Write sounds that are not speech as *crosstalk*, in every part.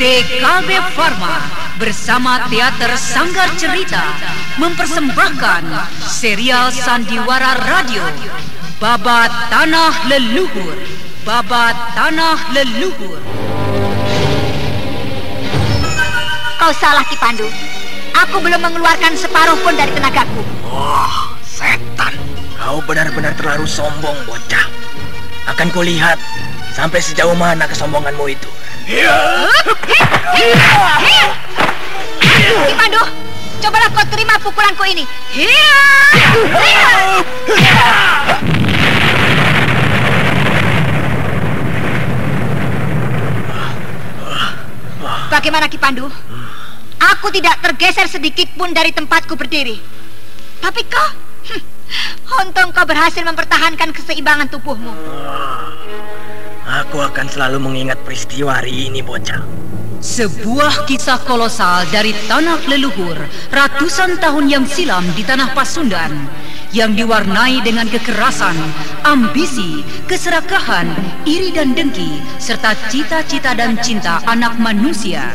PT KB Pharma bersama Teater Sanggar Cerita mempersembahkan serial Sandiwara Radio Babat Tanah Leluhur Babat Tanah Leluhur Kau salah Ki Pandu. Aku belum mengeluarkan separuh pun dari tenagaku. Wah, setan. Kau benar-benar terlalu sombong, bocah. Akan kulihat sampai sejauh mana kesombonganmu itu. Ki Pandu, cobalah kau terima pukulanku ini. Bagaimana Ki Pandu? Aku tidak tergeser sedikit pun dari tempatku berdiri. Tapi kau, hmm, *laughs* untung kau berhasil mempertahankan keseimbangan tubuhmu. Aku akan selalu mengingat peristiwa hari ini, bocah. Sebuah kisah kolosal dari tanah leluhur ratusan tahun yang silam di tanah Pasundan yang diwarnai dengan kekerasan, ambisi, keserakahan, iri dan dengki, serta cita-cita dan cinta anak manusia.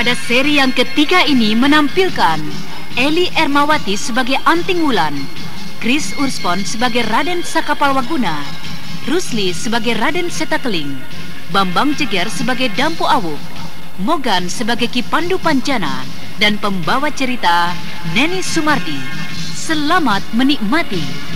Pada seri yang ketiga ini menampilkan Eli Ermawati sebagai Anting Wulan, Chris Urspon sebagai Raden Sakapalwaguna, Rusli sebagai Raden Setakeling, Bambang Jeger sebagai Dampu Awuk, Mogan sebagai Kipandu Pancana, dan pembawa cerita Neni Sumardi. Selamat menikmati.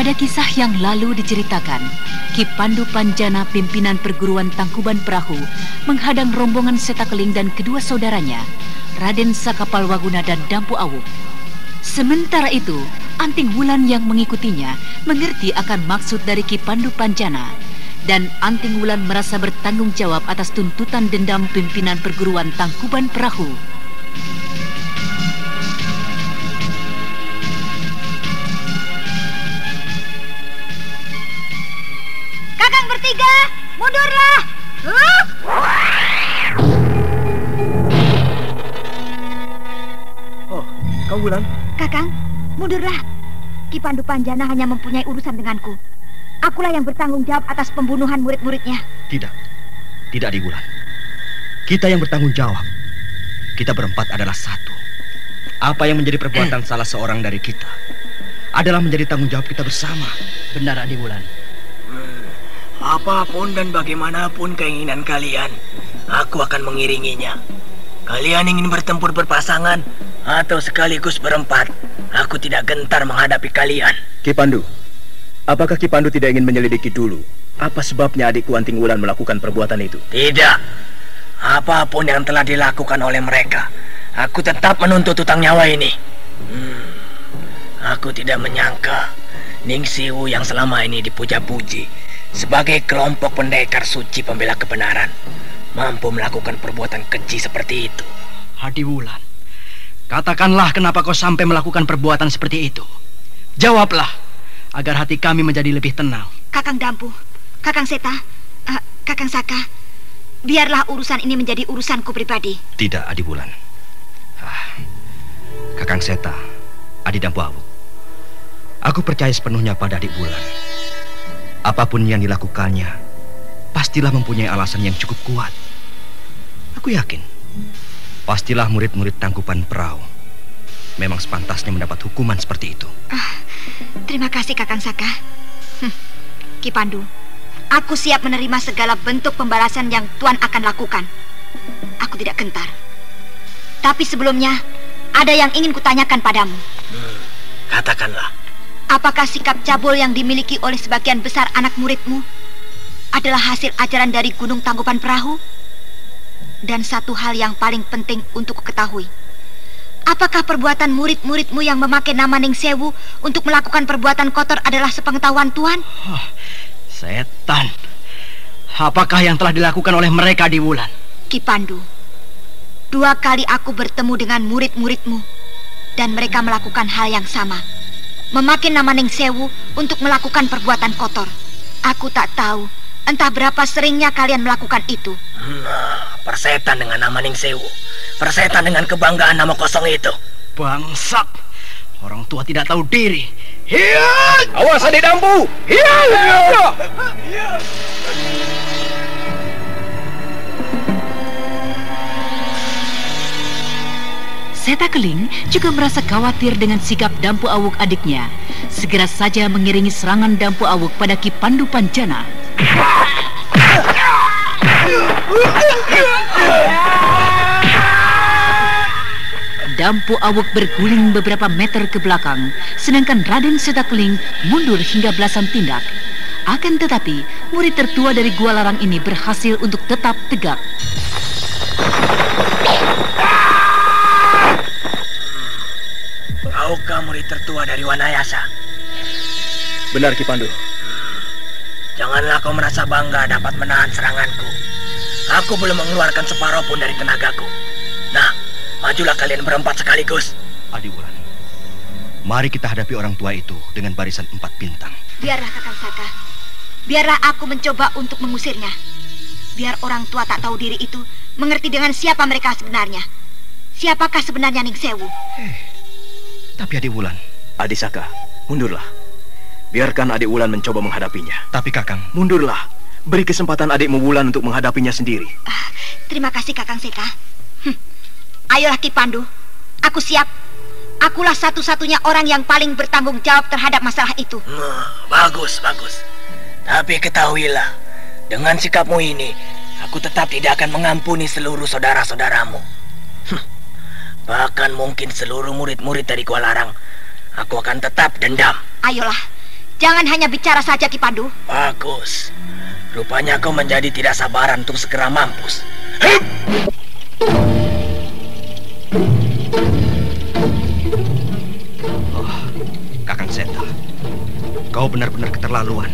Pada kisah yang lalu diceritakan, Ki Pandu Panjana pimpinan perguruan Tangkuban Perahu menghadang rombongan Setakeling dan kedua saudaranya, Raden Sakapal Waguna dan Dampu Awuk. Sementara itu, Anting Wulan yang mengikutinya mengerti akan maksud dari Ki Pandu Panjana dan Anting Wulan merasa bertanggung jawab atas tuntutan dendam pimpinan perguruan Tangkuban Perahu. Kau Wulan? Kakang, mundurlah. Ki Pandu Panjana hanya mempunyai urusan denganku. Akulah yang bertanggung jawab atas pembunuhan murid-muridnya. Tidak. Tidak di bulan. Kita yang bertanggung jawab. Kita berempat adalah satu. Apa yang menjadi perbuatan salah seorang dari kita adalah menjadi tanggung jawab kita bersama. Benar Adi Wulan. Apa pun dan bagaimanapun keinginan kalian, aku akan mengiringinya. Kalian ingin bertempur berpasangan atau sekaligus berempat, aku tidak gentar menghadapi kalian. Ki Pandu, apakah Ki Pandu tidak ingin menyelidiki dulu apa sebabnya adikku Anting Wulan melakukan perbuatan itu? Tidak. Apa pun yang telah dilakukan oleh mereka, aku tetap menuntut utang nyawa ini. Hmm, aku tidak menyangka Ningsiwu yang selama ini dipuja-puji sebagai kelompok pendekar suci pembela kebenaran mampu melakukan perbuatan keji seperti itu. Hadi Wulan. Katakanlah kenapa kau sampai melakukan perbuatan seperti itu. Jawablah agar hati kami menjadi lebih tenang. Kakang Dampu, Kakang Seta, eh, Kakang Saka, biarlah urusan ini menjadi urusanku pribadi. Tidak, Adi Bulan. Ah, Kakang Seta, Adi Dampu Awuk. Aku percaya sepenuhnya pada Adik Bulan. Apa pun yang dilakukannya, pastilah mempunyai alasan yang cukup kuat. Aku yakin, pastilah murid-murid tangkupan perahu memang sepantasnya mendapat hukuman seperti itu. Terima kasih Kakang Saka. Hm, Ki Pandu, aku siap menerima segala bentuk pembalasan yang Tuan akan lakukan. Aku tidak gentar. Tapi sebelumnya, ada yang ingin kutanyakan padamu. Hmm, katakanlah. Apakah sikap cabul yang dimiliki oleh sebagian besar anak muridmu adalah hasil ajaran dari Gunung Tanggupan Perahu? Dan satu hal yang paling penting untuk kuketahui. Apakah perbuatan murid-muridmu yang memakai nama Ning Sewu untuk melakukan perbuatan kotor adalah sepengetahuan Tuhan? Oh, setan. Apakah yang telah dilakukan oleh mereka di Wulan? Ki Pandu, dua kali aku bertemu dengan murid-muridmu dan mereka melakukan hal yang sama. Memakai nama Ning Sewu untuk melakukan perbuatan kotor. Aku tak tahu entah berapa seringnya kalian melakukan itu. Nah, persetan dengan nama Ning Sewu. Persetan dengan kebanggaan nama kosong itu. Bangsat. Orang tua tidak tahu diri. Hiya! Awas adik dampu! Hiya! Seta Keling juga merasa khawatir dengan sikap Dampu Awuk adiknya. Segera saja mengiringi serangan Dampu Awuk pada Ki Pandu Pancana. Dampu Awuk berguling beberapa meter ke belakang, sedangkan Raden Setakling mundur hingga belasan tindak. Akan tetapi, murid tertua dari Gua Larang ini berhasil untuk tetap tegak. Kaukah murid tertua dari Wanayasa? Benar Ki Pandu. Janganlah kau merasa bangga dapat menahan seranganku. Aku belum mengeluarkan separuh pun dari tenagaku. Nah, majulah kalian berempat sekaligus. Adi Wulan, mari kita hadapi orang tua itu dengan barisan empat bintang. Biarlah Kakang Saka. Biarlah aku mencoba untuk mengusirnya. Biar orang tua tak tahu diri itu mengerti dengan siapa mereka sebenarnya. Siapakah sebenarnya Ning Sewu? Eh, tapi Adi Wulan, Adi Saka, mundurlah. Biarkan adik Wulan mencoba menghadapinya. tapi Kakang, Mundurlah. Beri kesempatan adikmu Wulan untuk menghadapinya sendiri. Ah, terima kasih Kakang Seka. Hm. Ayolah Ki Pandu. Aku siap. Akulah satu-satunya orang yang paling bertanggung jawab terhadap masalah itu. Nah, bagus, bagus. Tapi ketahuilah, dengan sikapmu ini, aku tetap tidak akan mengampuni seluruh saudara-saudaramu. Hm, Bahkan mungkin seluruh murid-murid dari Kuala Larang, aku akan tetap dendam. Ayolah. Jangan hanya bicara saja Ki Pandu. Bagus. Rupanya kau menjadi tidak sabaran untuk segera mampus. Hip! Kakang Seta, kau benar-benar keterlaluan.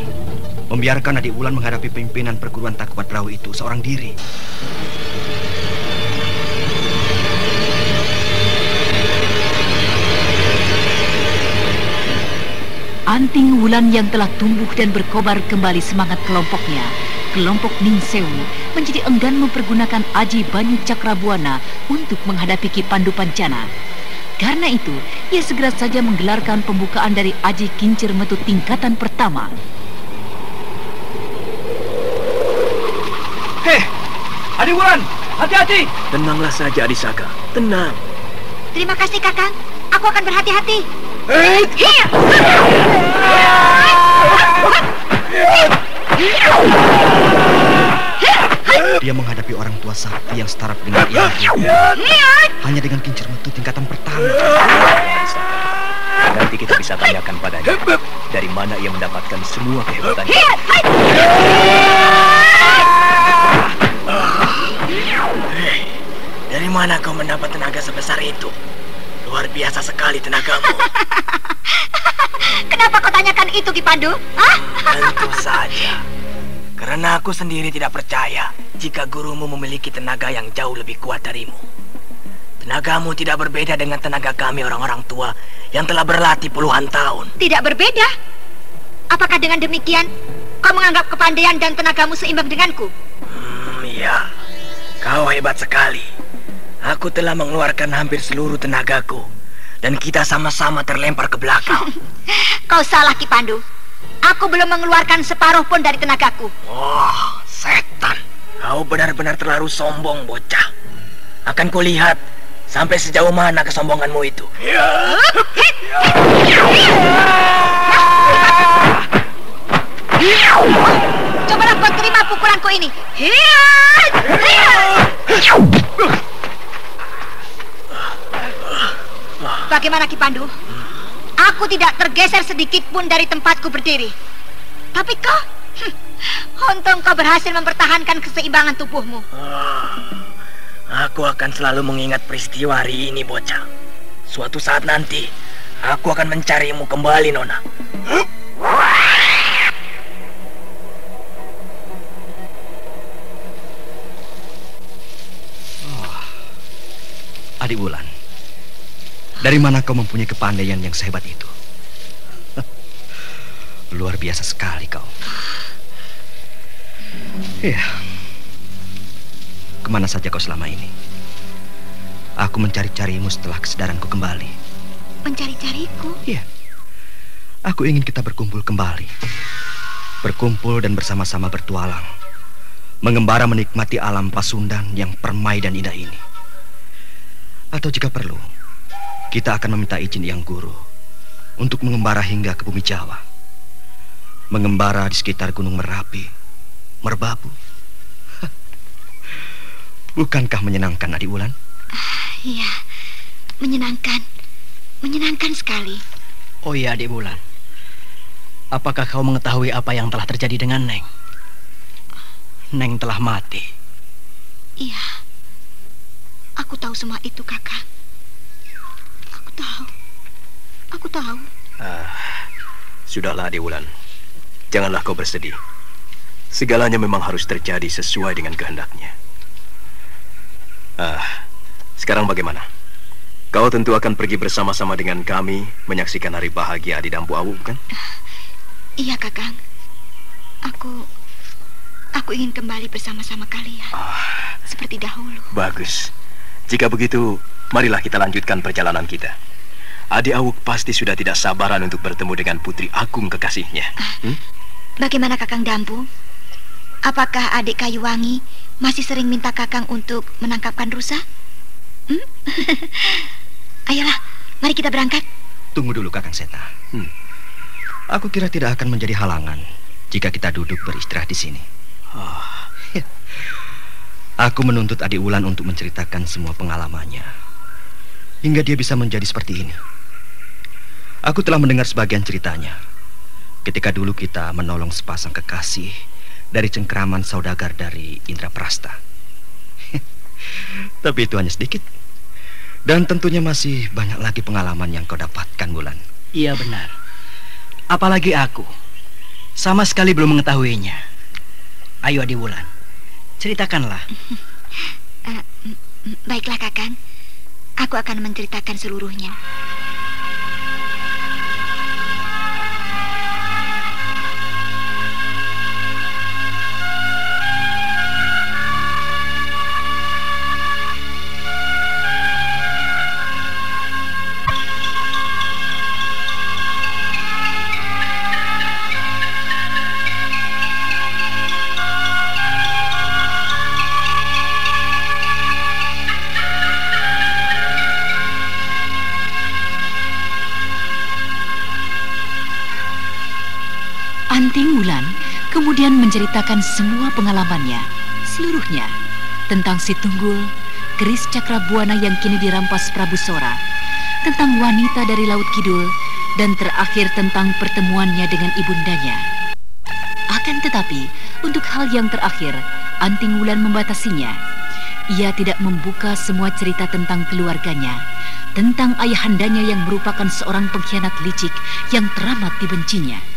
Membiarkan adik Wulan menghadapi pimpinan perguruan Takuat Perahu itu seorang diri. Anting Wulan yang telah tumbuh dan berkobar kembali semangat kelompoknya, kelompok Ning Sewu menjadi enggan mempergunakan Aji Banyu Cakrabuana untuk menghadapi Ki Pandu Pancana. Karena itu, ia segera saja menggelarkan pembukaan dari Aji Kincir Metu tingkatan pertama. Hei, Adi Wulan, hati-hati. Tenanglah saja Adi Saka. Tenang. Terima kasih Kakang. Aku akan berhati-hati. Dia menghadapi orang tua sakti yang setara dengan ia. Hanya dengan kincir metu tingkatan pertama. Nanti kita bisa tanyakan padanya. Dari mana ia mendapatkan semua kehebatannya. Hei, dari mana kau mendapat tenaga sebesar itu? Luar biasa sekali tenagamu. *laughs* Kenapa kau tanyakan itu Ki Pandu? Hah? Tentu saja. Karena aku sendiri tidak percaya jika gurumu memiliki tenaga yang jauh lebih kuat darimu. Tenagamu tidak berbeda dengan tenaga kami orang-orang tua yang telah berlatih puluhan tahun. Tidak berbeda. Apakah dengan demikian kau menganggap kepandaian dan tenagamu seimbang denganku? Hmm, iya. Kau hebat sekali. Aku telah mengeluarkan hampir seluruh tenagaku. Dan kita sama-sama terlempar ke belakang. *laughs* Kau salah Ki Pandu. Aku belum mengeluarkan separuh pun dari tenagaku. Wah, setan. Kau benar-benar terlalu sombong, bocah. Akan kulihat sampai sejauh mana kesombonganmu itu. Cobalah kau terima pukulanku ini. *laughs* Bagaimana Ki Pandu? Aku tidak tergeser sedikit pun dari tempatku berdiri. Tapi kau, hm, untung kau berhasil mempertahankan keseimbangan tubuhmu. Oh, aku akan selalu mengingat peristiwa hari ini, bocah. Suatu saat nanti, aku akan mencarimu kembali, Nona. Dari mana kau mempunyai kepandaian yang sehebat itu? *laughs* Luar biasa sekali kau. Iya. Ke mana saja kau selama ini? Aku mencari-carimu setelah kesadaranku kembali. Mencari-cariku? Iya. Aku ingin kita berkumpul kembali. Berkumpul dan bersama-sama bertualang. Mengembara menikmati alam Pasundan yang permai dan indah ini. Atau jika perlu, kita akan meminta izin Yang Guru untuk mengembara hingga ke bumi Jawa. Mengembara di sekitar Gunung Merapi, Merbabu. *laughs* Bukankah menyenangkan, Adik Wulan? Iya, menyenangkan. Menyenangkan sekali. Oh iya, Adik Bulan. Apakah kau mengetahui apa yang telah terjadi dengan Neng? Neng telah mati. Iya. Aku tahu semua itu, Kakak. Aku tahu. Aku tahu. Ah, sudahlah, Adik Wulan. Janganlah kau bersedih. Segalanya memang harus terjadi sesuai dengan kehendaknya. Ah, sekarang bagaimana? Kau tentu akan pergi bersama-sama dengan kami menyaksikan hari bahagia di Dampu Awu, bukan? Iya, Kakang. Aku aku ingin kembali bersama-sama kalian. Ah, Seperti dahulu. bagus. Jika begitu, marilah kita lanjutkan perjalanan kita. Adik Awuk pasti sudah tidak sabaran untuk bertemu dengan Putri Agung kekasihnya. Hmm? Bagaimana Kakang Dampu? Apakah adik Kayuwangi masih sering minta Kakang untuk menangkapkan rusa? Hmm? *laughs* Ayolah, mari kita berangkat. Tunggu dulu, Kakang Seta. Hmm. Aku kira tidak akan menjadi halangan jika kita duduk beristirahat di sini. Ah, Aku menuntut adik Wulan untuk menceritakan semua pengalamannya. Hingga dia bisa menjadi seperti ini. Aku telah mendengar sebagian ceritanya. Ketika dulu kita menolong sepasang kekasih dari cengkraman saudagar dari Indraprasta. *laughs* Tapi itu hanya sedikit. Dan tentunya masih banyak lagi pengalaman yang kau dapatkan, Wulan. Iya benar. Apalagi aku. Sama sekali belum mengetahuinya. Ayo Adi Wulan. Ceritakanlah. *laughs* Eh, baiklah, Kakang. Aku akan menceritakan seluruhnya. Kemudian menceritakan semua pengalamannya, seluruhnya, tentang si Tunggul, keris Cakrabuana yang kini dirampas Prabu Sora, tentang wanita dari Laut Kidul, dan terakhir tentang pertemuannya dengan ibundanya. Akan tetapi, untuk hal yang terakhir, Anting Wulan membatasinya. Ia tidak membuka semua cerita tentang keluarganya, tentang ayahandanya yang merupakan seorang pengkhianat licik yang teramat dibencinya.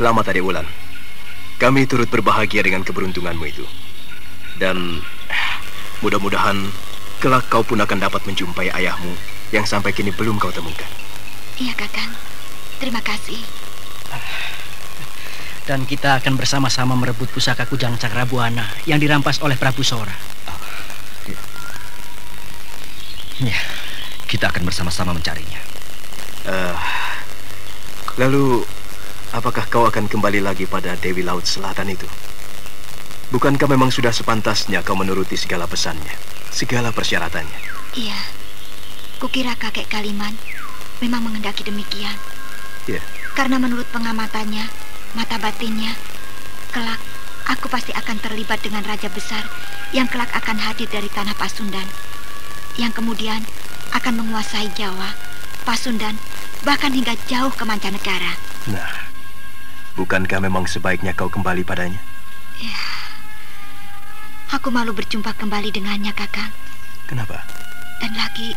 Selamat Adik Wulan. Kami turut berbahagia dengan keberuntunganmu itu. Dan eh, mudah-mudahan kelak kau pun akan dapat menjumpai ayahmu yang sampai kini belum kau temukan. Iya, Kakang. Terima kasih. *sighs* Dan kita akan bersama-sama merebut pusaka Kujang Cakrabuana yang dirampas oleh Prabu Sora. Ya, kita akan bersama-sama mencarinya. Eh, lalu, apakah kau akan kembali lagi pada Dewi Laut Selatan itu? Bukankah memang sudah sepantasnya kau menuruti segala pesannya, segala persyaratannya? Iya. Kukira kakek Kaliman memang mengendaki demikian. Iya. Karena menurut pengamatannya, mata batinnya, kelak aku pasti akan terlibat dengan raja besar yang kelak akan hadir dari tanah Pasundan. Yang kemudian akan menguasai Jawa, Pasundan, bahkan hingga jauh ke mancanegara. Nah, bukankah memang sebaiknya kau kembali padanya? Ya, aku malu berjumpa kembali dengannya, Kakang. Kenapa? Dan lagi,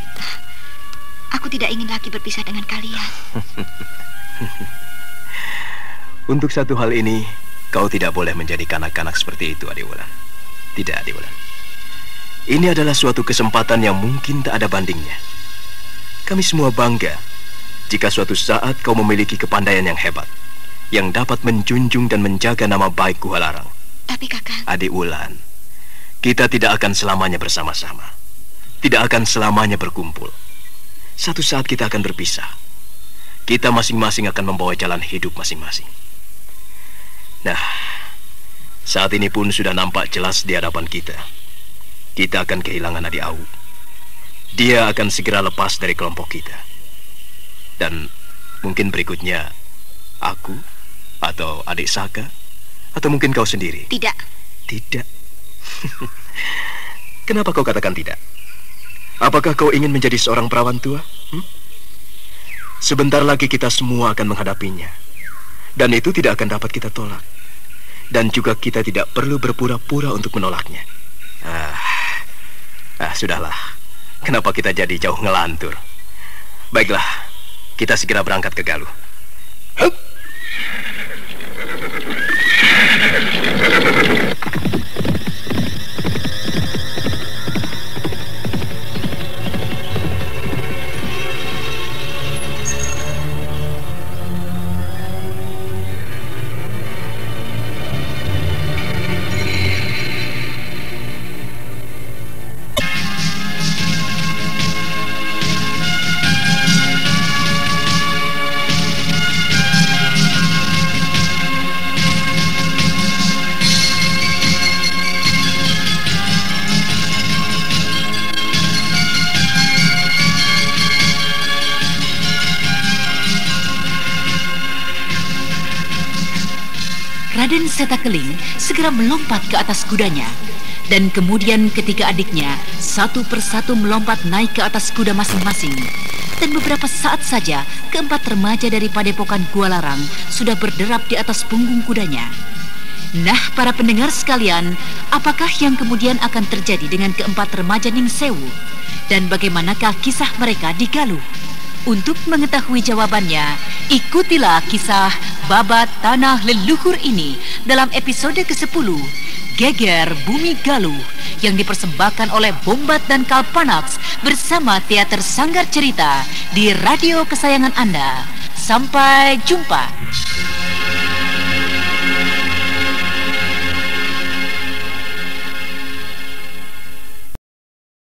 aku tidak ingin lagi berpisah dengan kalian. *laughs* Untuk satu hal ini, kau tidak boleh menjadi kanak-kanak seperti itu, Adiwulan. Tidak, Adiwulan. Ini adalah suatu kesempatan yang mungkin tak ada bandingnya. Kami semua bangga jika suatu saat kau memiliki kepandaian yang hebat, yang dapat menjunjung dan menjaga nama baik Guhalarang. Tapi kakak... Adik Wulan, kita tidak akan selamanya bersama-sama. Tidak akan selamanya berkumpul. Satu saat kita akan berpisah. Kita masing-masing akan membawa jalan hidup masing-masing. Nah, saat ini pun sudah nampak jelas di hadapan kita. Kita akan kehilangan adik Au. Dia akan segera lepas dari kelompok kita. Dan mungkin berikutnya aku atau adik Saka atau mungkin kau sendiri. Tidak. Tidak. *laughs* Kenapa kau katakan tidak? Apakah kau ingin menjadi seorang perawan tua? Hmm? Sebentar lagi kita semua akan menghadapinya. Dan itu tidak akan dapat kita tolak. Dan juga kita tidak perlu berpura-pura untuk menolaknya. Ah, ah sudahlah. Kenapa kita jadi jauh ngelantur? Baiklah, kita segera berangkat ke Galuh. Hup! Thank *laughs* you. Raden Setakeling segera melompat ke atas kudanya. Dan kemudian ketika adiknya satu persatu melompat naik ke atas kuda masing-masing. Dan beberapa saat saja keempat remaja dari padepokan Gua Larang sudah berderap di atas punggung kudanya. Nah, para pendengar sekalian, apakah yang kemudian akan terjadi dengan keempat remaja Ning Sewu? Dan bagaimanakah kisah mereka di Galuh? Untuk mengetahui jawabannya, ikutilah kisah babat tanah leluhur ini dalam episode ke-10, Geger Bumi Galuh, yang dipersembahkan oleh Bombat dan Kalpanax bersama Teater Sanggar Cerita di radio kesayangan Anda. Sampai jumpa.